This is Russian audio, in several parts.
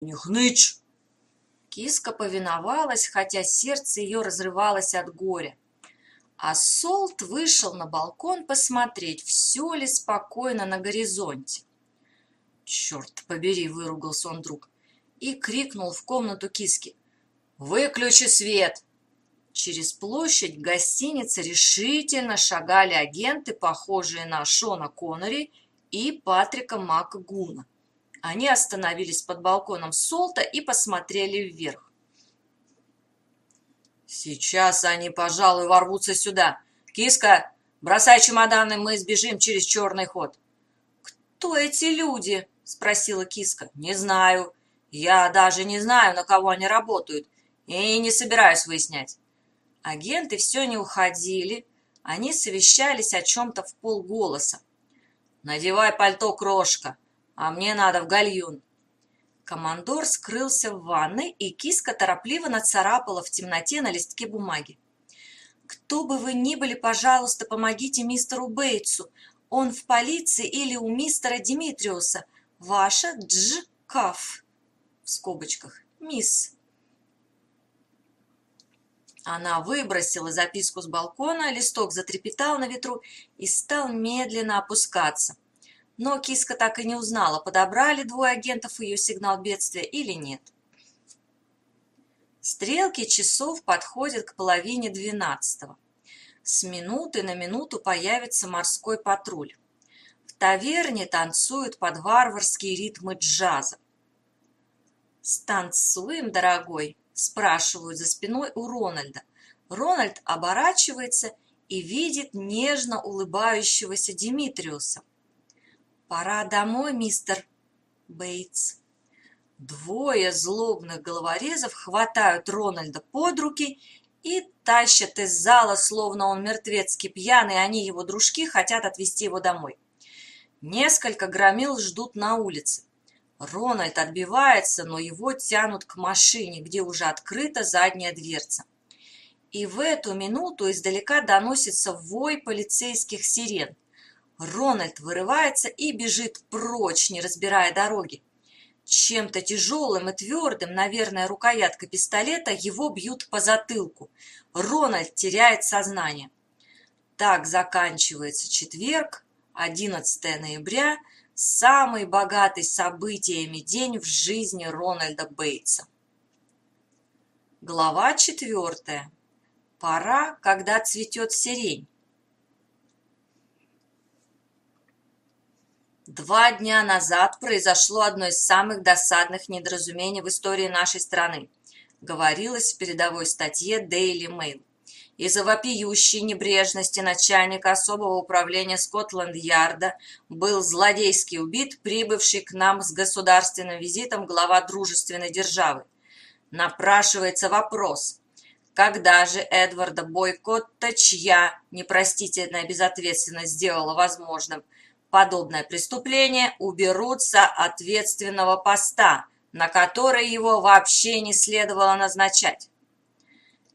не хнычь!» Киска повиновалась, хотя сердце ее разрывалось от горя. А Солт вышел на балкон посмотреть, все ли спокойно на горизонте. «Черт побери!» – выругался он друг и крикнул в комнату киски. «Выключи свет!» Через площадь гостиницы решительно шагали агенты, похожие на Шона Коннери и Патрика МакГуна. Они остановились под балконом Солта и посмотрели вверх. «Сейчас они, пожалуй, ворвутся сюда. Киска, бросай чемоданы, мы сбежим через черный ход». «Кто эти люди?» – спросила Киска. «Не знаю. Я даже не знаю, на кого они работают, и не собираюсь выяснять». Агенты все не уходили, они совещались о чем-то в полголоса. «Надевай пальто, крошка, а мне надо в гальюн». Командор скрылся в ванной, и киска торопливо нацарапала в темноте на листке бумаги. «Кто бы вы ни были, пожалуйста, помогите мистеру Бейтсу. Он в полиции или у мистера Димитриуса. Ваша Дж. Каф». В скобочках. «Мисс». Она выбросила записку с балкона, листок затрепетал на ветру и стал медленно опускаться. Но киска так и не узнала, подобрали двое агентов ее сигнал бедствия или нет. Стрелки часов подходят к половине двенадцатого. С минуты на минуту появится морской патруль. В таверне танцуют под варварские ритмы джаза. «Станцуем, дорогой?» спрашивают за спиной у Рональда. Рональд оборачивается и видит нежно улыбающегося Димитриуса. «Пора домой, мистер Бейтс». Двое злобных головорезов хватают Рональда под руки и тащат из зала, словно он мертвецкий пьяный, они его дружки хотят отвезти его домой. Несколько громил ждут на улице. Рональд отбивается, но его тянут к машине, где уже открыта задняя дверца. И в эту минуту издалека доносится вой полицейских сирен. Рональд вырывается и бежит прочь, не разбирая дороги. Чем-то тяжелым и твердым, наверное, рукоятка пистолета, его бьют по затылку. Рональд теряет сознание. Так заканчивается четверг, 11 ноября самый богатый событиями день в жизни Рональда Бейтса. Глава четвертая. Пора, когда цветет сирень. Два дня назад произошло одно из самых досадных недоразумений в истории нашей страны, говорилось в передовой статье Daily Mail. Из-за вопиющей небрежности начальника особого управления Скотланд-Ярда был злодейски убит прибывший к нам с государственным визитом глава дружественной державы. Напрашивается вопрос, когда же Эдварда Бойкотта, чья непростительная безответственность сделала возможным подобное преступление, уберутся ответственного поста, на который его вообще не следовало назначать?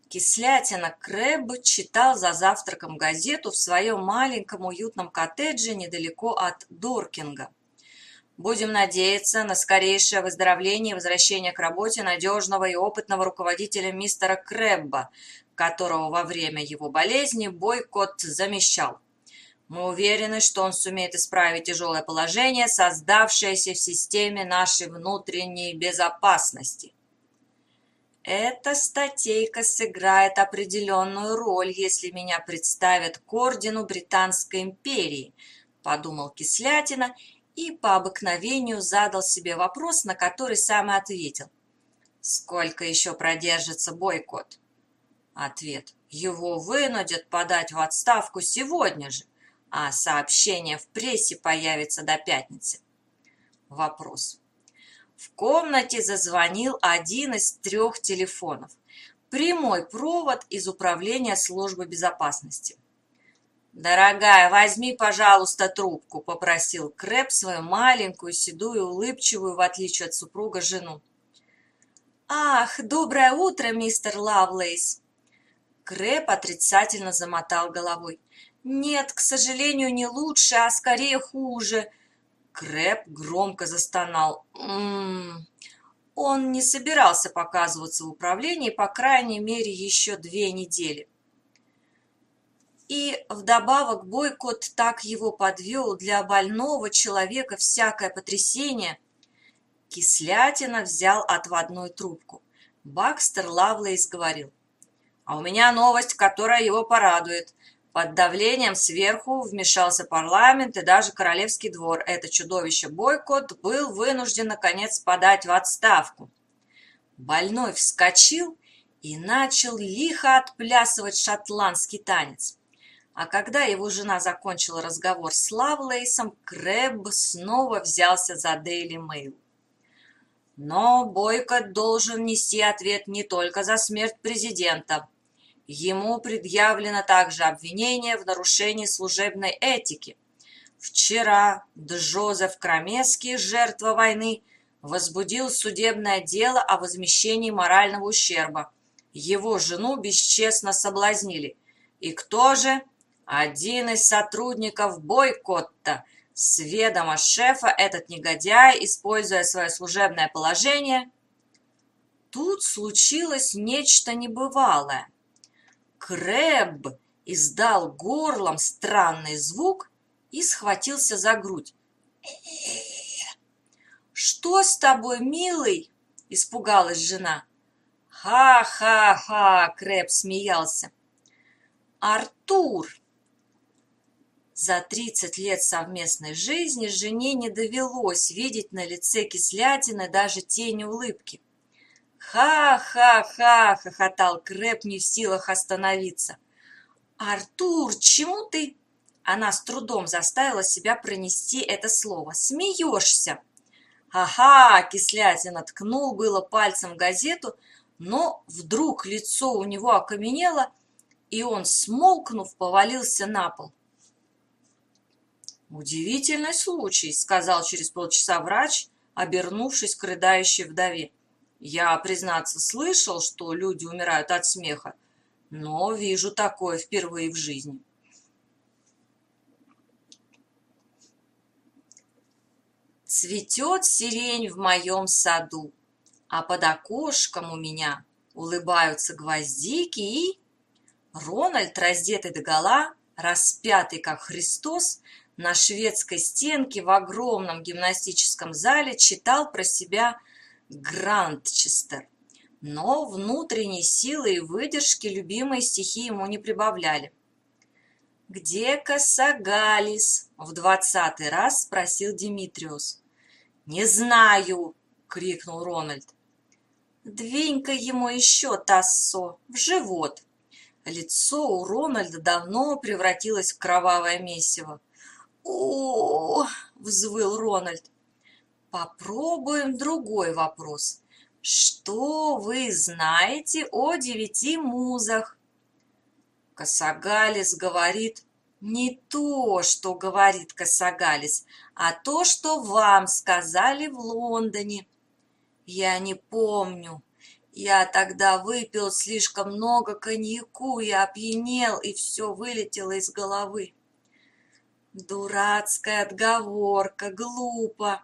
Кислятина Крэб читал за завтраком газету в своем маленьком уютном коттедже недалеко от Доркинга. Будем надеяться на скорейшее выздоровление и возвращение к работе надежного и опытного руководителя мистера Крэбба, которого во время его болезни бойкот замещал. Мы уверены, что он сумеет исправить тяжелое положение, создавшееся в системе нашей внутренней безопасности. Эта статейка сыграет определенную роль, если меня представят к ордену Британской империи, подумал Кислятина и по обыкновению задал себе вопрос, на который сам и ответил. Сколько еще продержится бойкот? Ответ. Его вынудят подать в отставку сегодня же, а сообщение в прессе появится до пятницы. Вопрос. В комнате зазвонил один из трех телефонов. Прямой провод из управления службы безопасности. «Дорогая, возьми, пожалуйста, трубку», – попросил Крэп свою маленькую, седую, улыбчивую, в отличие от супруга, жену. «Ах, доброе утро, мистер Лавлейс!» Крэп отрицательно замотал головой. «Нет, к сожалению, не лучше, а скорее хуже. Крэп громко застонал. «М -м -м. Он не собирался показываться в управлении, по крайней мере, еще две недели. И вдобавок бойкот так его подвел для больного человека всякое потрясение. Кислятина взял отводную трубку. Бакстер Лавлейс говорил. «А у меня новость, которая его порадует. Под давлением сверху вмешался парламент и даже королевский двор. Это чудовище Бойкот был вынужден, наконец, подать в отставку. Больной вскочил и начал лихо отплясывать шотландский танец. А когда его жена закончила разговор с Лавлейсом, Крэбб снова взялся за Дейли Мэйл. Но Бойкот должен нести ответ не только за смерть президента. Ему предъявлено также обвинение в нарушении служебной этики. Вчера Джозеф Крамеский, жертва войны, возбудил судебное дело о возмещении морального ущерба. Его жену бесчестно соблазнили. И кто же? Один из сотрудников бойкотта. С ведома шефа этот негодяй, используя свое служебное положение... Тут случилось нечто небывалое. Крэб издал горлом странный звук и схватился за грудь. «Что с тобой, милый?» – испугалась жена. «Ха-ха-ха!» – Крэб смеялся. «Артур!» За тридцать лет совместной жизни жене не довелось видеть на лице кислятины даже тень улыбки. «Ха-ха-ха!» — хохотал Крэп, не в силах остановиться. «Артур, чему ты?» Она с трудом заставила себя пронести это слово. «Смеешься!» «Ага!» — кислятина ткнул было пальцем газету, но вдруг лицо у него окаменело, и он, смолкнув, повалился на пол. «Удивительный случай», — сказал через полчаса врач, обернувшись к рыдающей вдове. Я, признаться, слышал, что люди умирают от смеха, но вижу такое впервые в жизни. Цветет сирень в моем саду, а под окошком у меня улыбаются гвоздики и... Рональд, раздетый догола, распятый как Христос, на шведской стенке в огромном гимнастическом зале читал про себя Грандчестер. Но внутренней силы и выдержки любимые стихи ему не прибавляли. «Где Кассагалис?» — в двадцатый раз спросил Димитриус. «Не знаю!» — крикнул Рональд. «Двинь-ка ему еще, Тассо, в живот!» Лицо у Рональда давно превратилось в кровавое месиво. о, -о, -о взвыл Рональд. Попробуем другой вопрос. Что вы знаете о девяти музах? Касагалис говорит не то, что говорит Касагалис, а то, что вам сказали в Лондоне. Я не помню. Я тогда выпил слишком много коньяку и опьянел, и все вылетело из головы. Дурацкая отговорка, глупо.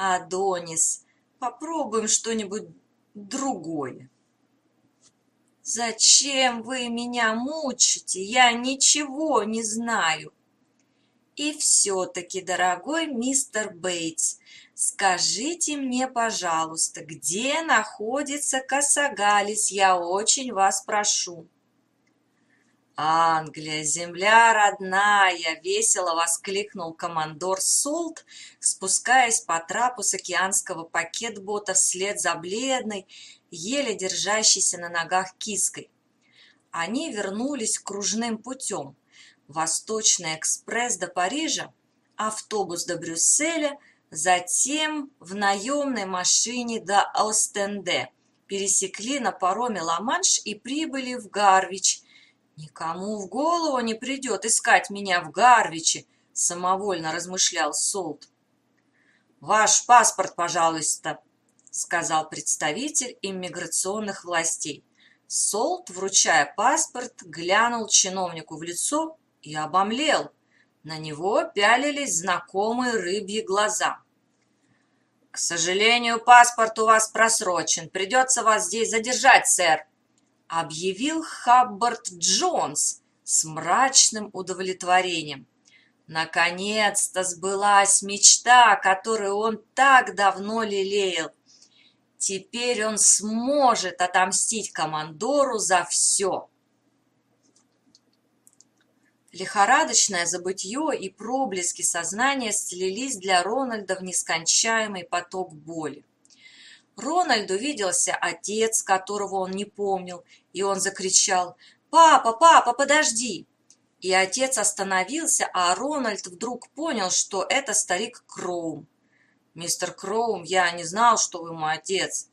Адонис, попробуем что-нибудь другое. Зачем вы меня мучите? Я ничего не знаю. И все-таки, дорогой мистер Бейтс, скажите мне, пожалуйста, где находится Касагалис? Я очень вас прошу. «Англия, земля родная!» — весело воскликнул командор Солт, спускаясь по трапу с океанского пакетбота вслед за бледной, еле держащейся на ногах киской. Они вернулись кружным путем. Восточный экспресс до Парижа, автобус до Брюсселя, затем в наемной машине до Остенде, пересекли на пароме Ла-Манш и прибыли в Гарвич – «Никому в голову не придет искать меня в Гарвиче», — самовольно размышлял Солт. «Ваш паспорт, пожалуйста», — сказал представитель иммиграционных властей. Солт, вручая паспорт, глянул чиновнику в лицо и обомлел. На него пялились знакомые рыбьи глаза. «К сожалению, паспорт у вас просрочен. Придется вас здесь задержать, сэр», — объявил Хаббард Джонс с мрачным удовлетворением. Наконец-то сбылась мечта, которую он так давно лелеял. Теперь он сможет отомстить командору за все. Лихорадочное забытье и проблески сознания слились для Рональда в нескончаемый поток боли. Рональду виделся отец, которого он не помнил, и он закричал «Папа, папа, подожди!» И отец остановился, а Рональд вдруг понял, что это старик Кроум. «Мистер Кроум, я не знал, что вы мой отец».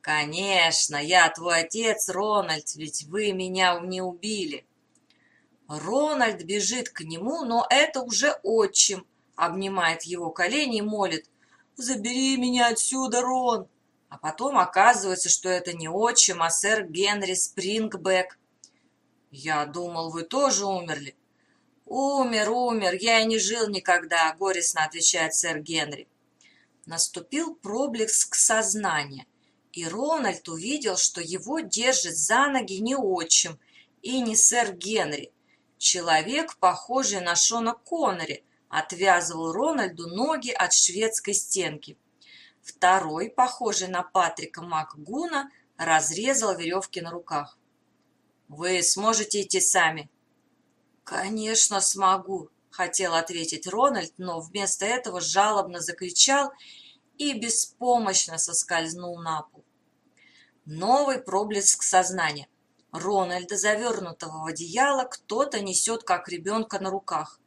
«Конечно, я твой отец, Рональд, ведь вы меня не убили». Рональд бежит к нему, но это уже отчим, обнимает его колени и молит «Забери меня отсюда, Рон!» А потом оказывается, что это не отчим, а сэр Генри Спрингбэк. «Я думал, вы тоже умерли». «Умер, умер, я и не жил никогда», — горестно отвечает сэр Генри. Наступил проблеск сознания, и Рональд увидел, что его держит за ноги не отчим и не сэр Генри. Человек, похожий на Шона Коннери, отвязывал Рональду ноги от шведской стенки. Второй, похожий на Патрика МакГуна, разрезал веревки на руках. «Вы сможете идти сами?» «Конечно смогу», — хотел ответить Рональд, но вместо этого жалобно закричал и беспомощно соскользнул на пол. Новый проблеск сознания. Рональда, завернутого в одеяло, кто-то несет, как ребенка на руках.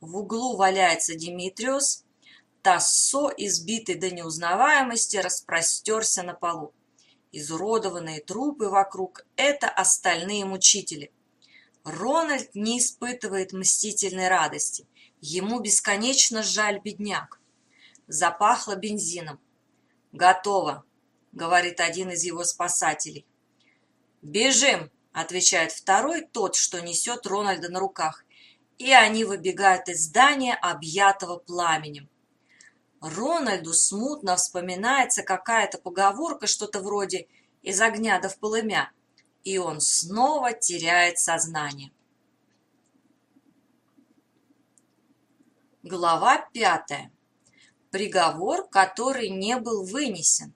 В углу валяется Димитриус. Тассо, избитый до неузнаваемости, распростерся на полу. Изуродованные трупы вокруг – это остальные мучители. Рональд не испытывает мстительной радости. Ему бесконечно жаль бедняк. Запахло бензином. «Готово», — говорит один из его спасателей. «Бежим!» — отвечает второй, тот, что несет Рональда на руках. И они выбегают из здания, объятого пламенем. Рональду смутно вспоминается какая-то поговорка, что-то вроде «из огня до в полымя», и он снова теряет сознание. Глава пятая. Приговор, который не был вынесен.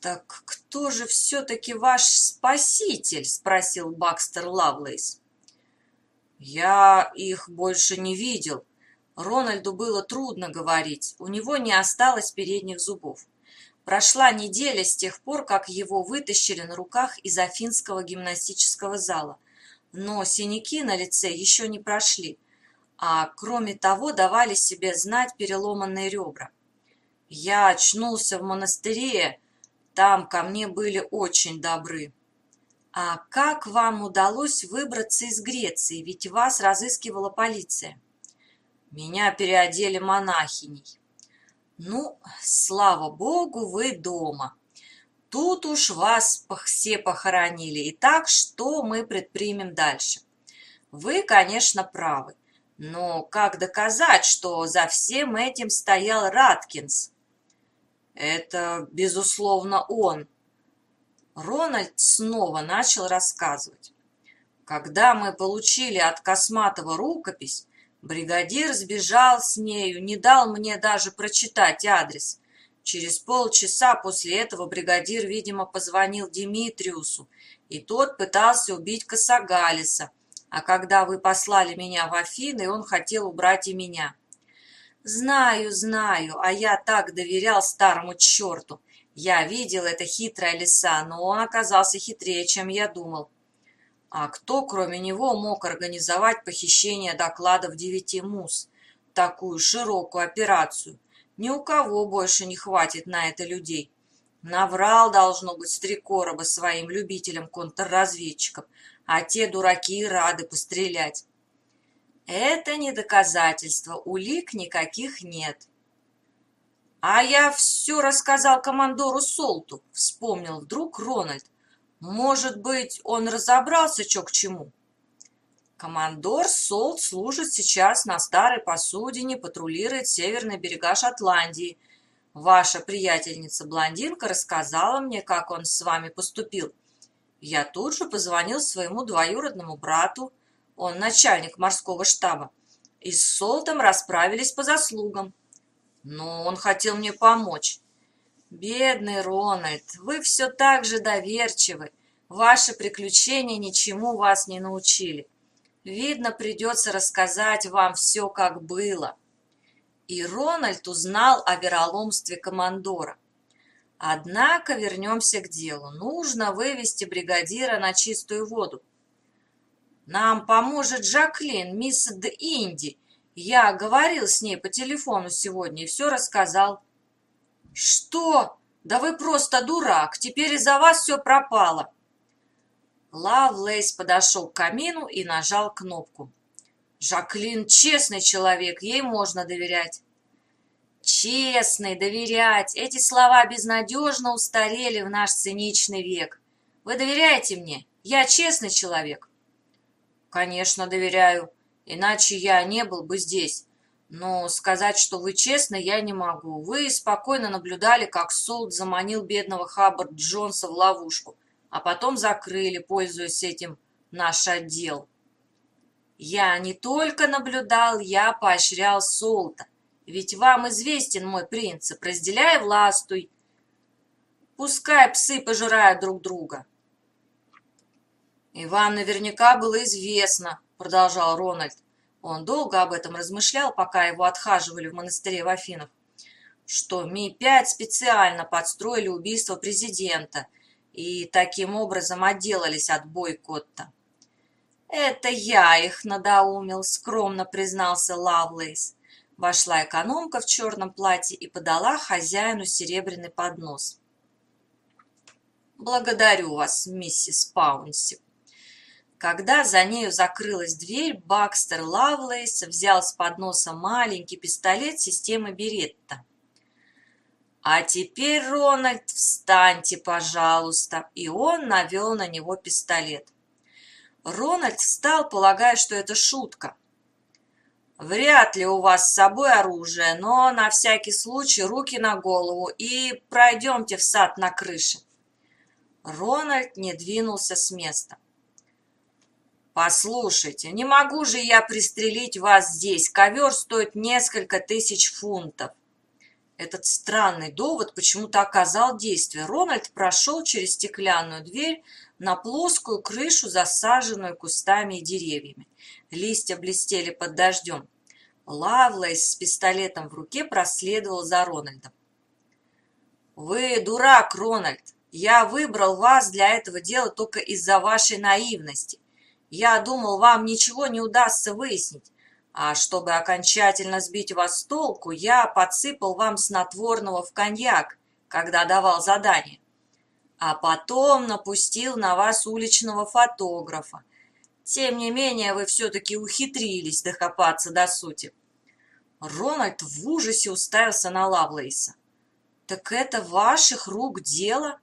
«Так кто же все-таки ваш спаситель?» – спросил Бакстер Лавлейс. «Я их больше не видел», Рональду было трудно говорить, у него не осталось передних зубов. Прошла неделя с тех пор, как его вытащили на руках из Афинского гимнастического зала, но синяки на лице еще не прошли, а кроме того давали себе знать переломанные ребра. Я очнулся в монастыре, там ко мне были очень добры. А как вам удалось выбраться из Греции, ведь вас разыскивала полиция? Меня переодели монахиней. Ну, слава богу, вы дома. Тут уж вас все похоронили. Итак, что мы предпримем дальше? Вы, конечно, правы. Но как доказать, что за всем этим стоял Раткинс? Это, безусловно, он. Рональд снова начал рассказывать. Когда мы получили от Косматова рукопись, Бригадир сбежал с нею, не дал мне даже прочитать адрес. Через полчаса после этого бригадир, видимо, позвонил Димитриусу, и тот пытался убить Касагалиса. А когда вы послали меня в Афины, он хотел убрать и меня. Знаю, знаю, а я так доверял старому черту. Я видел это хитрое лиса, но он оказался хитрее, чем я думал. А кто, кроме него, мог организовать похищение докладов девяти мус? Такую широкую операцию. Ни у кого больше не хватит на это людей. Наврал, должно быть, Стрекороба своим любителям контрразведчиков, а те дураки рады пострелять. Это не доказательство, улик никаких нет. А я все рассказал командору Солту, вспомнил вдруг Рональд. Может быть, он разобрался, что к чему? Командор Солт служит сейчас на старой посудине, патрулирует северные берега Шотландии. Ваша приятельница-блондинка рассказала мне, как он с вами поступил. Я тут же позвонил своему двоюродному брату, он начальник морского штаба, и с Солтом расправились по заслугам. Но он хотел мне помочь. Бедный Рональд, вы все так же доверчивы. Ваши приключения ничему вас не научили. Видно, придется рассказать вам все, как было. И Рональд узнал о вероломстве командора. Однако вернемся к делу. Нужно вывести бригадира на чистую воду. Нам поможет Жаклин, мисс Д. Инди. Я говорил с ней по телефону сегодня и все рассказал. Что? Да вы просто дурак. Теперь из-за вас все пропало. Лавлейс подошел к камину и нажал кнопку. Жаклин честный человек, ей можно доверять. Честный, доверять. Эти слова безнадежно устарели в наш циничный век. Вы доверяете мне? Я честный человек. Конечно, доверяю. Иначе я не был бы здесь. Но сказать, что вы честны, я не могу. Вы спокойно наблюдали, как Солт заманил бедного Хаббард Джонса в ловушку, а потом закрыли, пользуясь этим наш отдел. Я не только наблюдал, я поощрял Солта. Ведь вам известен мой принцип, разделяй властвуй. Пускай псы пожирают друг друга. И вам наверняка было известно, продолжал Рональд. Он долго об этом размышлял, пока его отхаживали в монастыре в Афинах, что Ми-5 специально подстроили убийство президента и таким образом отделались от бойкотта. «Это я их надоумил», — скромно признался Лавлейс. Вошла экономка в черном платье и подала хозяину серебряный поднос. «Благодарю вас, миссис Паунси». Когда за нею закрылась дверь, Бакстер Лавлейс взял с подноса маленький пистолет системы Беретта. «А теперь, Рональд, встаньте, пожалуйста!» И он навел на него пистолет. Рональд встал, полагая, что это шутка. Вряд ли у вас с собой оружие, но на всякий случай руки на голову и пройдемте в сад на крыше. Рональд не двинулся с места. «Послушайте, не могу же я пристрелить вас здесь. Ковер стоит несколько тысяч фунтов». Этот странный довод почему-то оказал действие. Рональд прошел через стеклянную дверь на плоскую крышу, засаженную кустами и деревьями. Листья блестели под дождем. Лавлейс с пистолетом в руке проследовал за Рональдом. «Вы дурак, Рональд! Я выбрал вас для этого дела только из-за вашей наивности. Я думал, вам ничего не удастся выяснить, а чтобы окончательно сбить вас с толку, я подсыпал вам снотворного в коньяк, когда давал задание, а потом напустил на вас уличного фотографа, тем не менее, вы все-таки ухитрились докопаться до сути. Рональд в ужасе уставился на Лавлейса. «Так это ваших рук дело?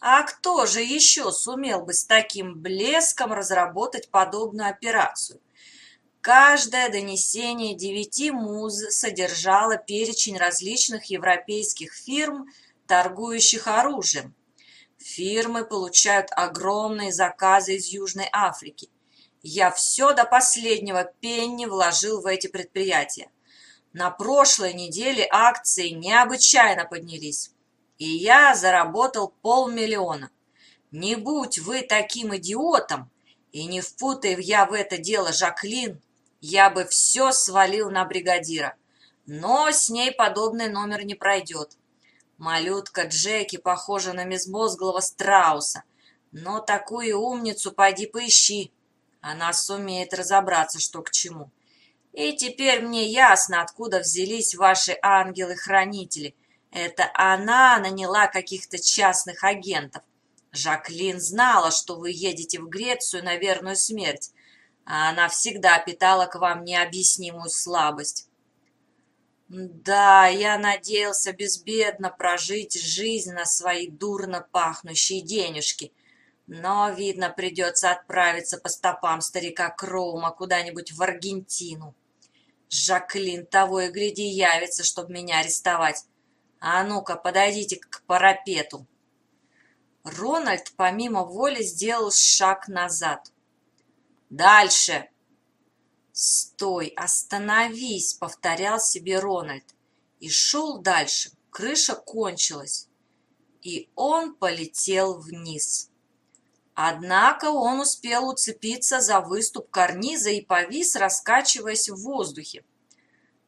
А кто же еще сумел бы с таким блеском разработать подобную операцию?» Каждое донесение девяти муз содержало перечень различных европейских фирм, торгующих оружием. Фирмы получают огромные заказы из Южной Африки. Я все до последнего пенни вложил в эти предприятия. На прошлой неделе акции необычайно поднялись, и я заработал полмиллиона. Не будь вы таким идиотом, и не впутая я в это дело Жаклин, я бы все свалил на бригадира. Но с ней подобный номер не пройдет. Малютка Джеки похожа на безмозглого страуса, но такую умницу пойди поищи. Она сумеет разобраться, что к чему. И теперь мне ясно, откуда взялись ваши ангелы-хранители. Это она наняла каких-то частных агентов. Жаклин знала, что вы едете в Грецию на верную смерть, а она всегда питала к вам необъяснимую слабость. Да, я надеялся безбедно прожить жизнь на свои дурно пахнущие денежки, Но, видно, придется отправиться по стопам старика Кроума куда-нибудь в Аргентину. Жаклин того и гляди явится, чтобы меня арестовать. А ну-ка, подойдите к парапету. Рональд помимо воли сделал шаг назад. «Дальше!» «Стой, остановись!» — повторял себе Рональд. И шел дальше. Крыша кончилась. И он полетел вниз. Однако он успел уцепиться за выступ карниза и повис, раскачиваясь в воздухе.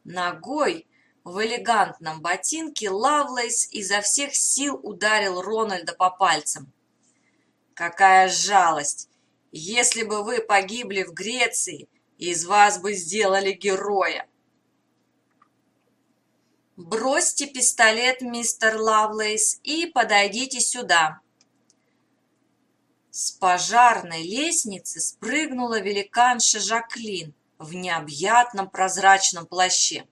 Ногой в элегантном ботинке Лавлейс изо всех сил ударил Рональда по пальцам. «Какая жалость! Если бы вы погибли в Греции, из вас бы сделали героя!» «Бросьте пистолет, мистер Лавлейс, и подойдите сюда!» С пожарной лестницы спрыгнула великанша Жаклин в необъятном прозрачном плаще.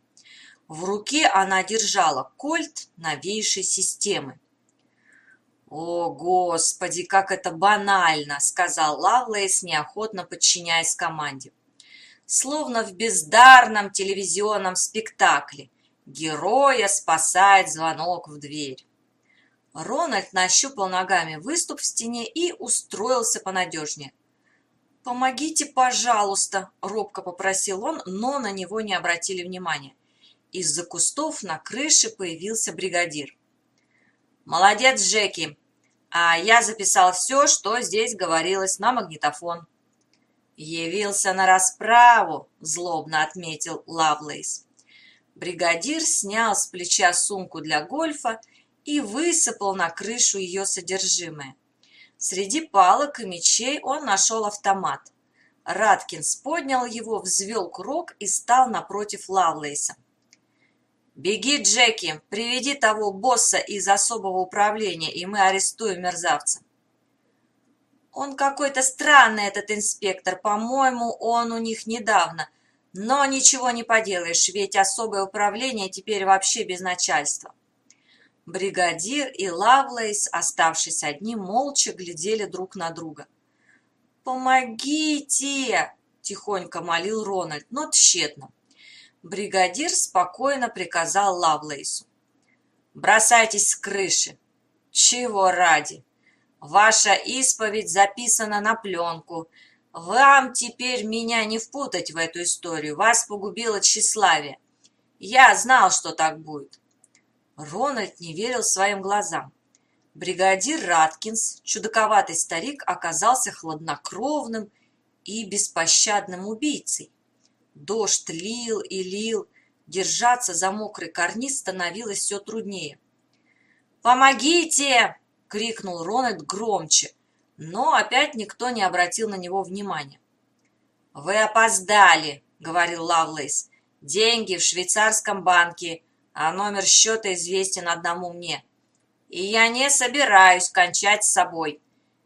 В руке она держала кольт новейшей системы. «О, Господи, как это банально!» — сказал Лавлейс, неохотно подчиняясь команде. Словно в бездарном телевизионном спектакле. Героя спасает звонок в дверь. Рональд нащупал ногами выступ в стене и устроился понадежнее. «Помогите, пожалуйста!» — робко попросил он, но на него не обратили внимания. Из-за кустов на крыше появился бригадир. «Молодец, Джеки! А я записал все, что здесь говорилось на магнитофон». «Явился на расправу», — злобно отметил Лавлейс. Бригадир снял с плеча сумку для гольфа и высыпал на крышу ее содержимое. Среди палок и мечей он нашел автомат. Раткинс поднял его, взвел курок и стал напротив Лавлейса. «Беги, Джеки, приведи того босса из особого управления, и мы арестуем мерзавца». «Он какой-то странный, этот инспектор. По-моему, он у них недавно. Но ничего не поделаешь, ведь особое управление теперь вообще без начальства». Бригадир и Лавлейс, оставшись одни, молча глядели друг на друга. «Помогите!» – тихонько молил Рональд, но тщетно. Бригадир спокойно приказал Лавлейсу. «Бросайтесь с крыши!» «Чего ради? Ваша исповедь записана на пленку. Вам теперь меня не впутать в эту историю. Вас погубило тщеславие. Я знал, что так будет». Рональд не верил своим глазам. Бригадир Раткинс, чудаковатый старик, оказался хладнокровным и беспощадным убийцей. Дождь лил и лил, держаться за мокрый карниз становилось все труднее. «Помогите!» — крикнул Рональд громче, но опять никто не обратил на него внимания. «Вы опоздали!» — говорил Лавлейс. «Деньги в швейцарском банке, а номер счета известен одному мне. И я не собираюсь кончать с собой.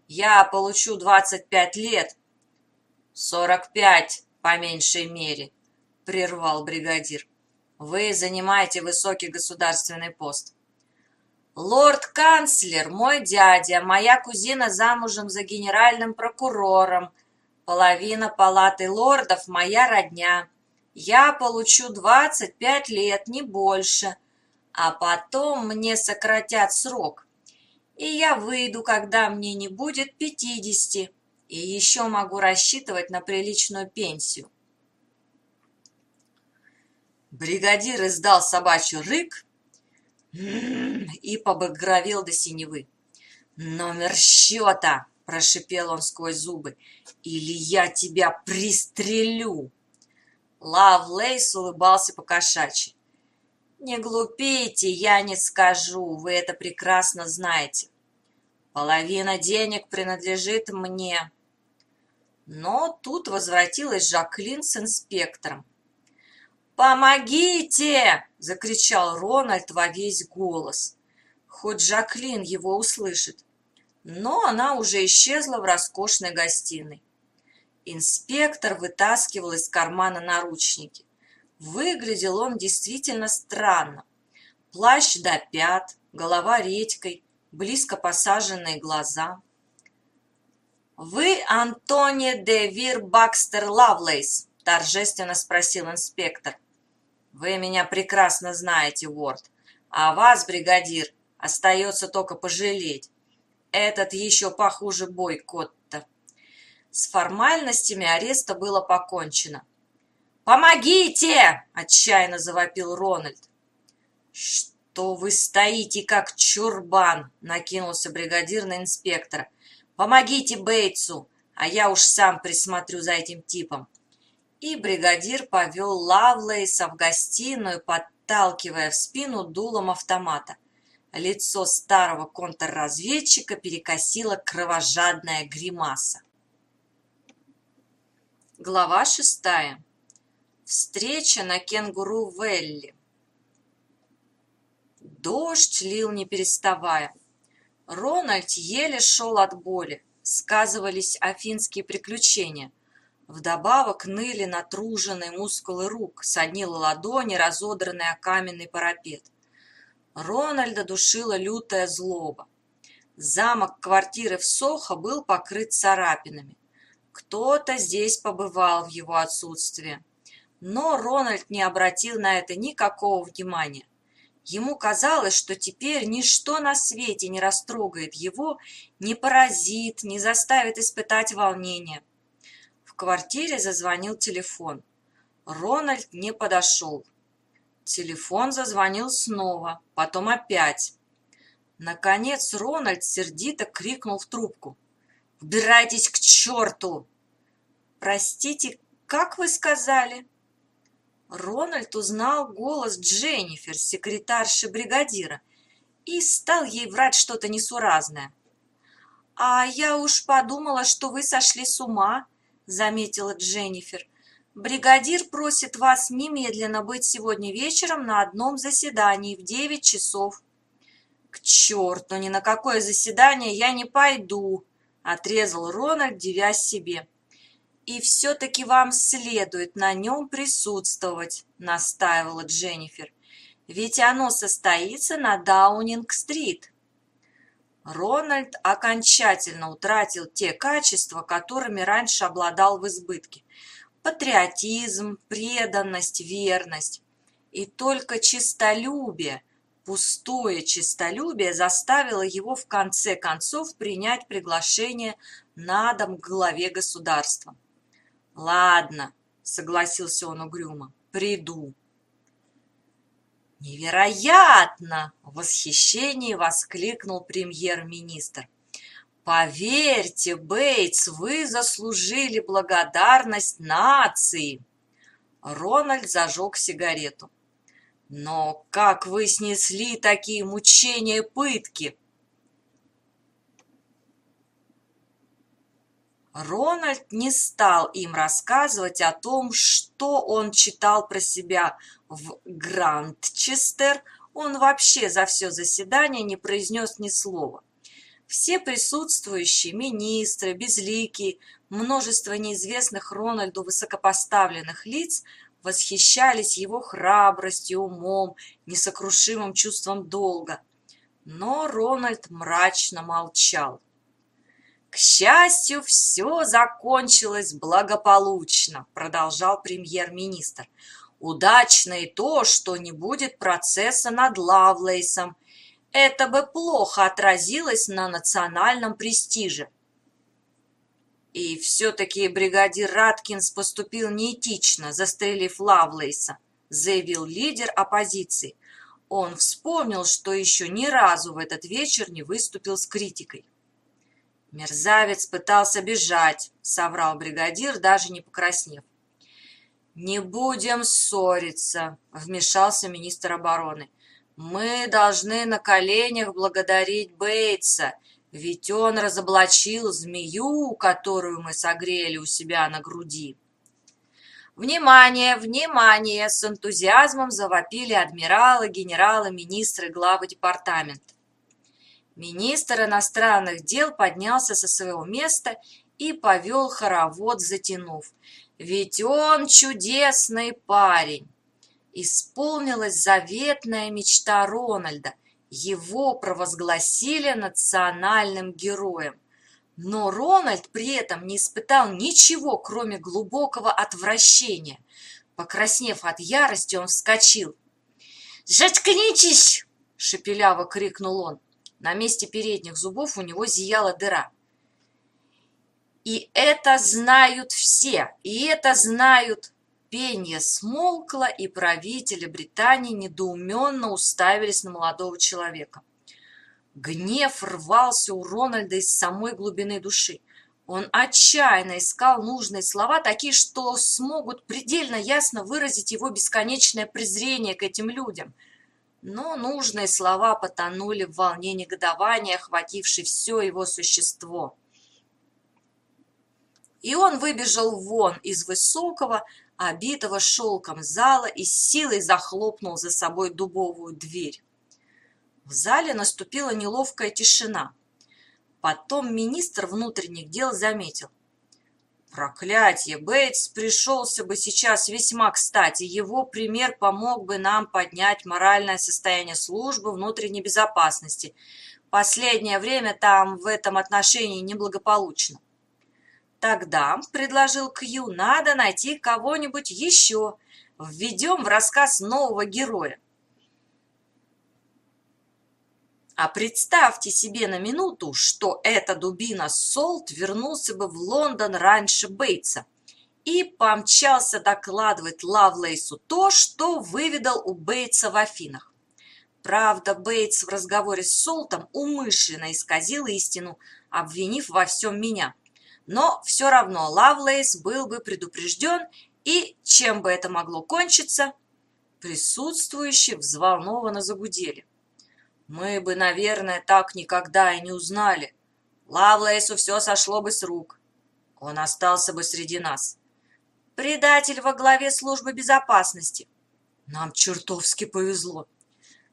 Я получу 25 лет». «Сорок пять!» По меньшей мере, прервал бригадир. Вы занимаете высокий государственный пост. Лорд-канцлер, мой дядя, моя кузина замужем за генеральным прокурором, половина палаты лордов моя родня. Я получу двадцать пять лет, не больше, а потом мне сократят срок. И я выйду, когда мне не будет пятидесяти и еще могу рассчитывать на приличную пенсию. Бригадир издал собачий рык и побагровел до синевы. «Номер счета!» – прошипел он сквозь зубы. «Или я тебя пристрелю!» Лавлейс улыбался по-кошачьи. «Не глупите, я не скажу, вы это прекрасно знаете. Половина денег принадлежит мне. Но тут возвратилась Жаклин с инспектором. «Помогите!» – закричал Рональд во весь голос. Хоть Жаклин его услышит. Но она уже исчезла в роскошной гостиной. Инспектор вытаскивал из кармана наручники. Выглядел он действительно странно. Плащ до пят, голова редькой, близко посаженные глаза. «Вы Антони де Вир Бакстер Лавлейс?» – торжественно спросил инспектор. «Вы меня прекрасно знаете, Уорд. А вас, бригадир, остается только пожалеть. Этот еще похуже бойкотта». С формальностями ареста было покончено. «Помогите!» – отчаянно завопил Рональд. «Что вы стоите, как чурбан?» – накинулся бригадир на инспектора. «Помогите Бейтсу, а я уж сам присмотрю за этим типом». И бригадир повел Лавлейса в гостиную, подталкивая в спину дулом автомата. Лицо старого контрразведчика перекосило кровожадная гримаса. Глава шестая. Встреча на Кенгуру-Велли. Дождь лил не переставая. Рональд еле шел от боли. Сказывались афинские приключения. Вдобавок ныли натруженные мускулы рук, соднила ладони, разодранный о каменный парапет. Рональда душила лютая злоба. Замок квартиры в Сохо был покрыт царапинами. Кто-то здесь побывал в его отсутствие. Но Рональд не обратил на это никакого внимания. Ему казалось, что теперь ничто на свете не растрогает его, не поразит, не заставит испытать волнение. В квартире зазвонил телефон. Рональд не подошел. Телефон зазвонил снова, потом опять. Наконец Рональд сердито крикнул в трубку. «Убирайтесь к черту!» «Простите, как вы сказали?» Рональд узнал голос Дженнифер, секретарши бригадира, и стал ей врать что-то несуразное. «А я уж подумала, что вы сошли с ума», — заметила Дженнифер. «Бригадир просит вас немедленно быть сегодня вечером на одном заседании в девять часов». «К черту, ни на какое заседание я не пойду», — отрезал Рональд, девясь себе. «И все-таки вам следует на нем присутствовать», — настаивала Дженнифер. «Ведь оно состоится на Даунинг-стрит». Рональд окончательно утратил те качества, которыми раньше обладал в избытке. Патриотизм, преданность, верность. И только честолюбие, пустое честолюбие заставило его в конце концов принять приглашение на дом к главе государства. «Ладно», — согласился он угрюмо, — «приду». «Невероятно!» — в восхищении воскликнул премьер-министр. «Поверьте, Бейтс, вы заслужили благодарность нации!» Рональд зажег сигарету. «Но как вы снесли такие мучения и пытки?» Рональд не стал им рассказывать о том, что он читал про себя в Грандчестер. Он вообще за все заседание не произнес ни слова. Все присутствующие, министры, безликие, множество неизвестных Рональду высокопоставленных лиц восхищались его храбростью, умом, несокрушимым чувством долга. Но Рональд мрачно молчал. К счастью, все закончилось благополучно, продолжал премьер-министр. Удачно и то, что не будет процесса над Лавлейсом. Это бы плохо отразилось на национальном престиже. И все-таки бригадир Раткинс поступил неэтично, застрелив Лавлейса, заявил лидер оппозиции. Он вспомнил, что еще ни разу в этот вечер не выступил с критикой. Мерзавец пытался бежать, соврал бригадир, даже не покраснев. Не будем ссориться, вмешался министр обороны. Мы должны на коленях благодарить Бейтса, ведь он разоблачил змею, которую мы согрели у себя на груди. «Внимание! Внимание!» – с энтузиазмом завопили адмиралы, генералы, министры, главы департамента. Министр иностранных дел поднялся со своего места и повел хоровод, затянув. «Ведь он чудесный парень!» Исполнилась заветная мечта Рональда. Его провозгласили национальным героем. Но Рональд при этом не испытал ничего, кроме глубокого отвращения. Покраснев от ярости, он вскочил. «Заткнитесь!» – шепеляво крикнул он. На месте передних зубов у него зияла дыра. «И это знают все, и это знают Пение смолкло, и правители Британии недоуменно уставились на молодого человека. Гнев рвался у Рональда из самой глубины души. Он отчаянно искал нужные слова, такие, что смогут предельно ясно выразить его бесконечное презрение к этим людям. Но нужные слова потонули в волне негодования, охватившей все его существо. И он выбежал вон из высокого, обитого шелком зала и силой захлопнул за собой дубовую дверь. В зале наступила неловкая тишина. Потом министр внутренних дел заметил. Проклятье, Бейтс пришелся бы сейчас весьма кстати. Его пример помог бы нам поднять моральное состояние службы внутренней безопасности. Последнее время там в этом отношении неблагополучно. Тогда, предложил Кью, надо найти кого-нибудь еще. Введем в рассказ нового героя. А представьте себе на минуту, что эта дубина Солт вернулся бы в Лондон раньше Бейтса и помчался докладывать Лавлейсу то, что выведал у Бейтса в Афинах. Правда, Бейтс в разговоре с Солтом умышленно исказил истину, обвинив во всем меня – но все равно Лавлейс был бы предупрежден, и чем бы это могло кончиться, присутствующие взволнованно загудели. Мы бы, наверное, так никогда и не узнали. Лавлейсу все сошло бы с рук. Он остался бы среди нас. Предатель во главе службы безопасности. Нам чертовски повезло.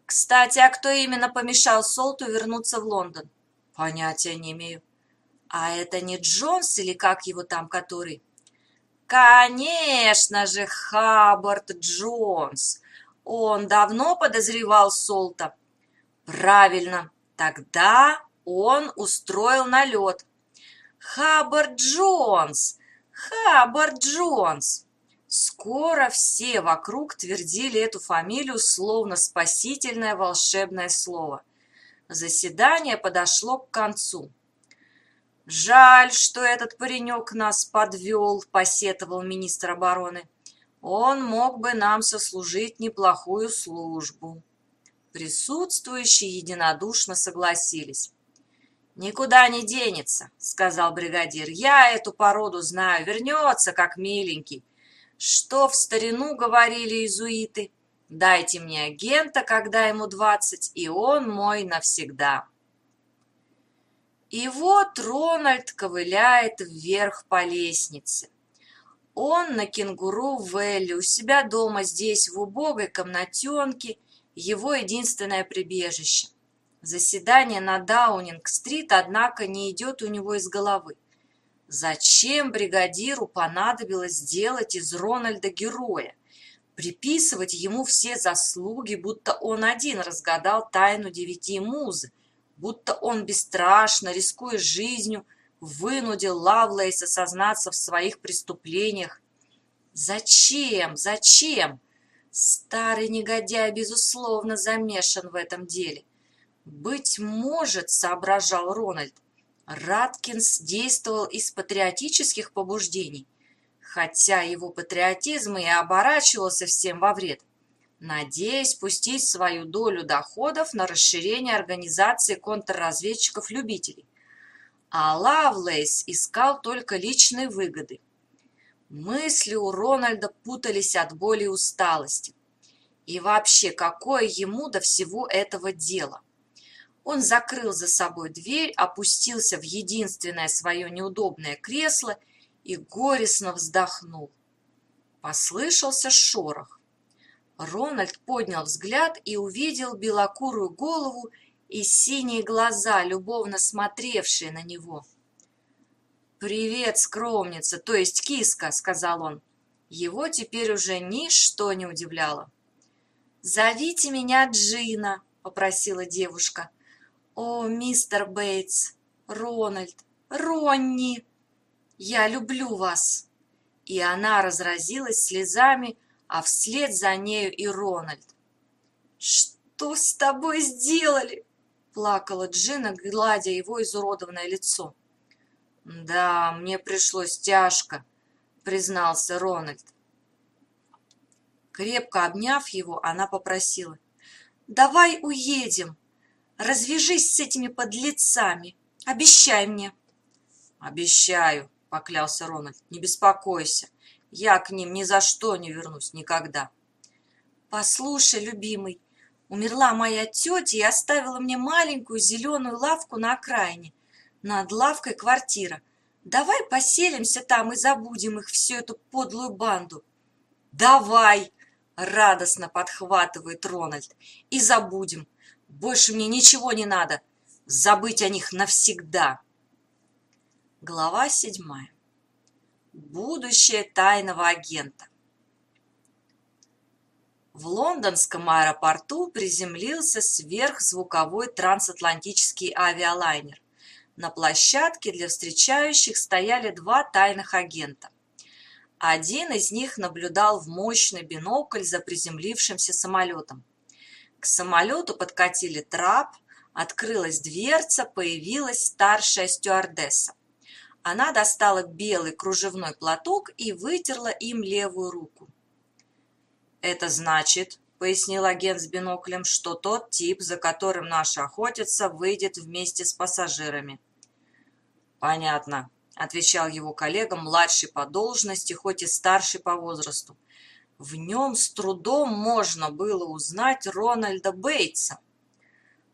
Кстати, а кто именно помешал Солту вернуться в Лондон? Понятия не имею. А это не Джонс или как его там который? Конечно же, Хаббард Джонс. Он давно подозревал Солта. Правильно, тогда он устроил налет. Хаббард Джонс! Хаббард Джонс! Скоро все вокруг твердили эту фамилию словно спасительное волшебное слово. Заседание подошло к концу. «Жаль, что этот паренек нас подвел», – посетовал министр обороны. «Он мог бы нам сослужить неплохую службу». Присутствующие единодушно согласились. «Никуда не денется», – сказал бригадир. «Я эту породу знаю, вернется, как миленький. Что в старину говорили иезуиты? Дайте мне агента, когда ему двадцать, и он мой навсегда». И вот Рональд ковыляет вверх по лестнице. Он на кенгуру Вэлли, у себя дома здесь, в убогой комнатенке, его единственное прибежище. Заседание на Даунинг-стрит, однако, не идет у него из головы. Зачем бригадиру понадобилось сделать из Рональда героя? Приписывать ему все заслуги, будто он один разгадал тайну девяти музы, будто он бесстрашно, рискуя жизнью, вынудил Лавлейса сознаться в своих преступлениях. Зачем? Зачем? Старый негодяй, безусловно, замешан в этом деле. Быть может, соображал Рональд, Раткинс действовал из патриотических побуждений, хотя его патриотизм и оборачивался всем во вред надеясь пустить свою долю доходов на расширение организации контрразведчиков-любителей. А Лавлейс искал только личные выгоды. Мысли у Рональда путались от боли и усталости. И вообще, какое ему до всего этого дела? Он закрыл за собой дверь, опустился в единственное свое неудобное кресло и горестно вздохнул. Послышался шорох. Рональд поднял взгляд и увидел белокурую голову и синие глаза, любовно смотревшие на него. «Привет, скромница, то есть киска», — сказал он. Его теперь уже ничто не удивляло. «Зовите меня Джина», — попросила девушка. «О, мистер Бейтс, Рональд, Ронни, я люблю вас!» И она разразилась слезами, а вслед за нею и Рональд. «Что с тобой сделали?» – плакала Джина, гладя его изуродованное лицо. «Да, мне пришлось тяжко», – признался Рональд. Крепко обняв его, она попросила. «Давай уедем. Развяжись с этими подлецами. Обещай мне». «Обещаю», — поклялся Рональд. «Не беспокойся. Я к ним ни за что не вернусь. Никогда». «Послушай, любимый, умерла моя тетя и оставила мне маленькую зеленую лавку на окраине. Над лавкой квартира. Давай поселимся там и забудем их, всю эту подлую банду». «Давай!» радостно подхватывает Рональд. И забудем. Больше мне ничего не надо. Забыть о них навсегда. Глава седьмая. Будущее тайного агента. В лондонском аэропорту приземлился сверхзвуковой трансатлантический авиалайнер. На площадке для встречающих стояли два тайных агента. Один из них наблюдал в мощный бинокль за приземлившимся самолетом. К самолету подкатили трап, открылась дверца, появилась старшая стюардесса. Она достала белый кружевной платок и вытерла им левую руку. «Это значит, — пояснил агент с биноклем, — что тот тип, за которым наши охотятся, выйдет вместе с пассажирами». «Понятно», отвечал его коллега, младший по должности, хоть и старший по возрасту. В нем с трудом можно было узнать Рональда Бейтса.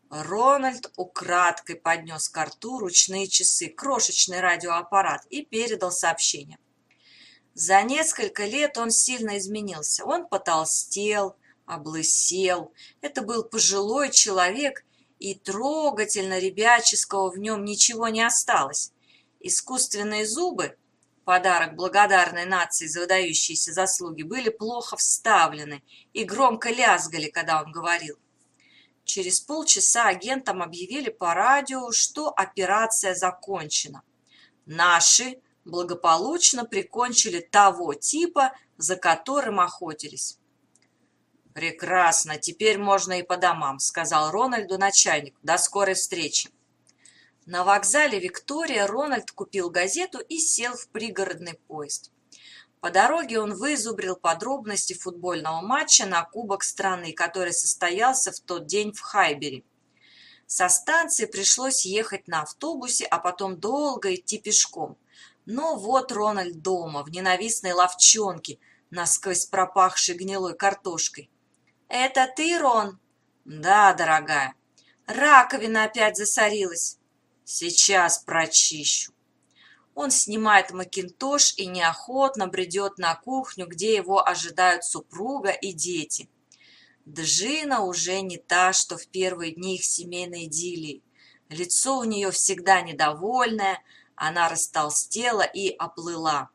Рональд украдкой поднес к рту ручные часы, крошечный радиоаппарат и передал сообщение. За несколько лет он сильно изменился. Он потолстел, облысел. Это был пожилой человек, и трогательно ребяческого в нем ничего не осталось. Искусственные зубы, подарок благодарной нации за выдающиеся заслуги, были плохо вставлены и громко лязгали, когда он говорил. Через полчаса агентам объявили по радио, что операция закончена. Наши благополучно прикончили того типа, за которым охотились. «Прекрасно, теперь можно и по домам», — сказал Рональду начальник. «До скорой встречи». На вокзале Виктория Рональд купил газету и сел в пригородный поезд. По дороге он вызубрил подробности футбольного матча на Кубок страны, который состоялся в тот день в Хайбере. Со станции пришлось ехать на автобусе, а потом долго идти пешком. Но вот Рональд дома, в ненавистной ловчонке, насквозь пропахшей гнилой картошкой. «Это ты, Рон?» «Да, дорогая». «Раковина опять засорилась». Сейчас прочищу. Он снимает макинтош и неохотно бредет на кухню, где его ожидают супруга и дети. Джина уже не та, что в первые дни их семейной идиллии. Лицо у нее всегда недовольное, она растолстела и оплыла.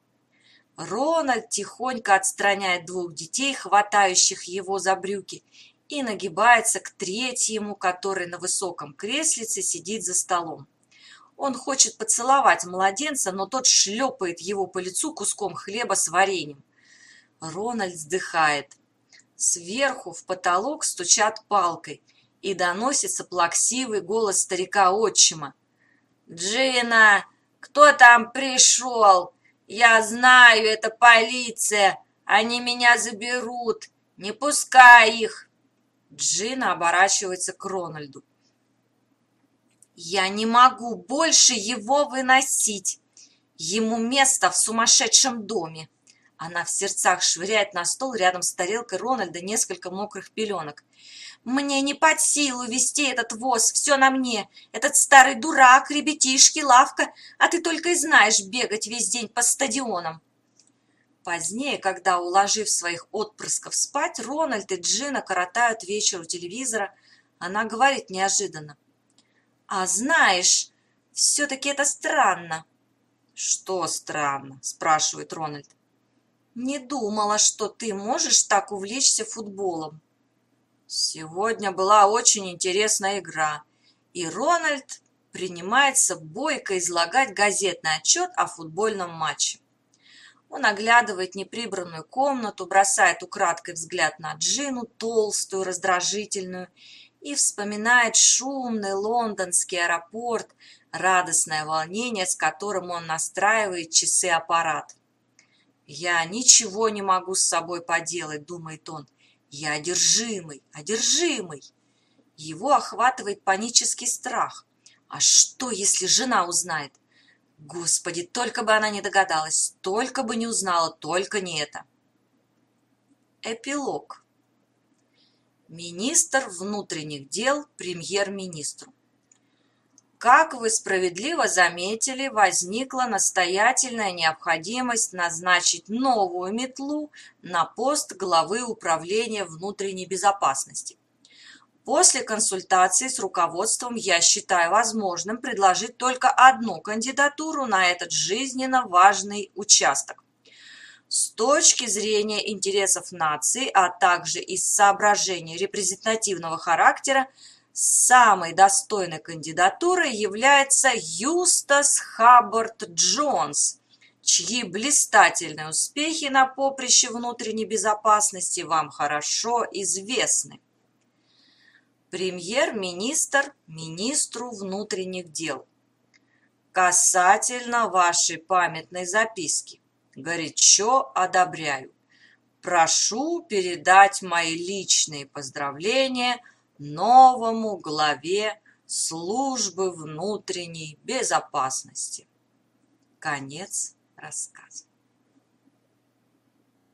Рональд тихонько отстраняет двух детей, хватающих его за брюки, и нагибается к третьему, который на высоком креслице сидит за столом. Он хочет поцеловать младенца, но тот шлепает его по лицу куском хлеба с вареньем. Рональд вздыхает. Сверху в потолок стучат палкой, и доносится плаксивый голос старика-отчима. «Джина, кто там пришел? Я знаю, это полиция. Они меня заберут. Не пускай их!» Джина оборачивается к Рональду. Я не могу больше его выносить. Ему место в сумасшедшем доме. Она в сердцах швыряет на стол рядом с тарелкой Рональда несколько мокрых пеленок. «Мне не под силу вести этот воз, все на мне. Этот старый дурак, ребятишки, лавка, а ты только и знаешь бегать весь день по стадионам». Позднее, когда, уложив своих отпрысков спать, Рональд и Джина коротают вечер у телевизора, она говорит неожиданно. А знаешь, все-таки это странно. Что странно? Спрашивает Рональд. Не думала, что ты можешь так увлечься футболом. Сегодня была очень интересная игра, и Рональд принимается бойко излагать газетный отчет о футбольном матче. Он оглядывает неприбранную комнату, бросает украдкой взгляд на Джину, толстую, раздражительную, и вспоминает шумный лондонский аэропорт, радостное волнение, с которым он настраивает часы-аппарат. «Я ничего не могу с собой поделать», — думает он. «Я одержимый, одержимый». Его охватывает панический страх. А что, если жена узнает? Господи, только бы она не догадалась, только бы не узнала, только не это. Эпилог. Министр внутренних дел премьер-министру. Как вы справедливо заметили, возникла настоятельная необходимость назначить новую метлу на пост главы управления внутренней безопасности. После консультации с руководством я считаю возможным предложить только одну кандидатуру на этот жизненно важный участок. С точки зрения интересов нации, а также из соображений репрезентативного характера, самой достойной кандидатурой является Юстас Хаббард Джонс, чьи блистательные успехи на поприще внутренней безопасности вам хорошо известны премьер-министр министру внутренних дел. Касательно вашей памятной записки, горячо одобряю. Прошу передать мои личные поздравления новому главе службы внутренней безопасности. Конец рассказа.